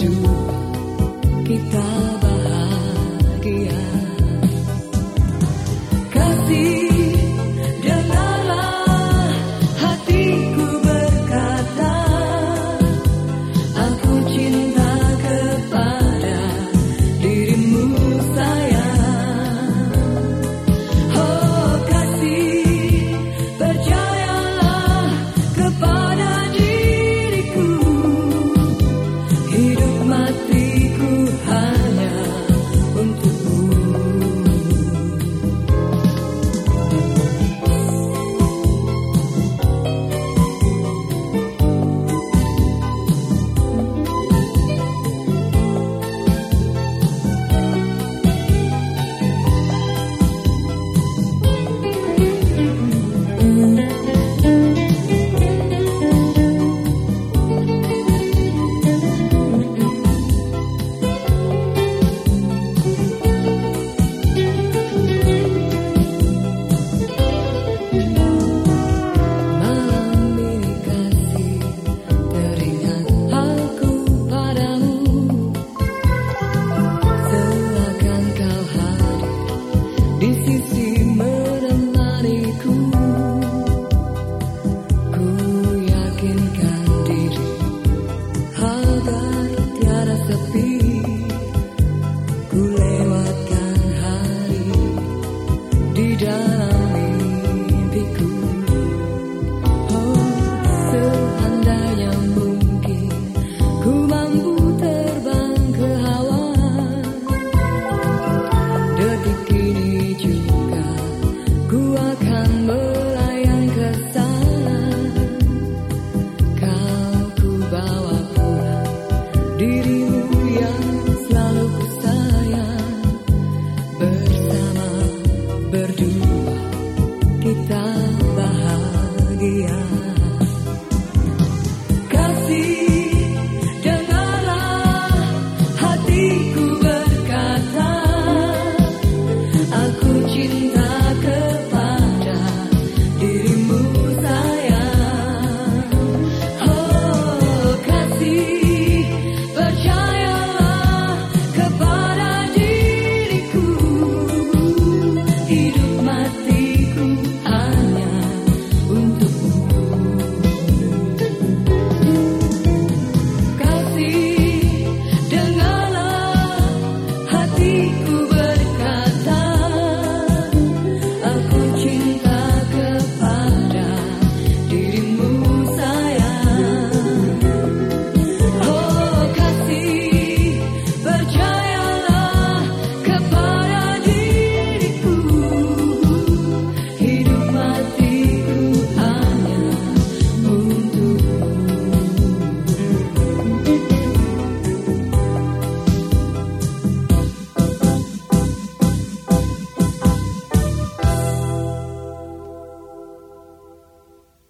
hidup kita. di sisi menemaniku. Ku yakinkan diri agar tiada sepi.